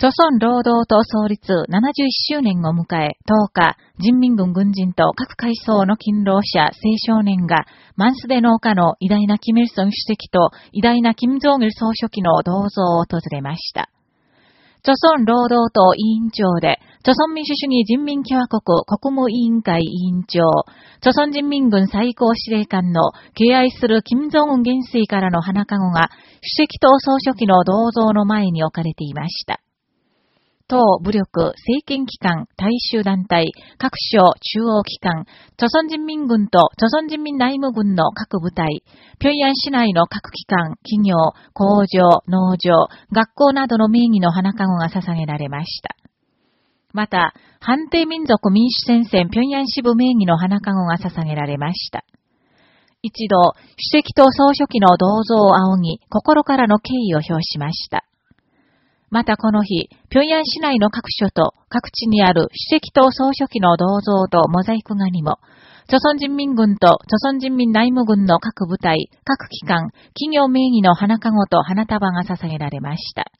朝鮮労働党創立71周年を迎え、10日、人民軍軍人と各階層の勤労者、青少年が、マンスデ農家の偉大なキム・イルソン主席と偉大なキム・ジョン・ル総書記の銅像を訪れました。朝鮮労働党委員長で、朝鮮民主主義人民共和国国務委員会委員長、朝鮮人民軍最高司令官の敬愛する金正恩元帥からの花籠が、主席と総書記の銅像の前に置かれていました。党、武力、政権機関、大衆団体、各省、中央機関、朝鮮人民軍と朝鮮人民内務軍の各部隊、平壌市内の各機関、企業、工場、農場、学校などの名義の花籠が捧げられました。また、判定民族民主戦線平壌支部名義の花籠が捧げられました。一度、主席と総書記の銅像を仰ぎ、心からの敬意を表しました。またこの日、平壌市内の各所と各地にある主席と総書記の銅像とモザイク画にも、朝鮮人民軍と朝鮮人民内務軍の各部隊、各機関、企業名義の花籠と花束が捧げられました。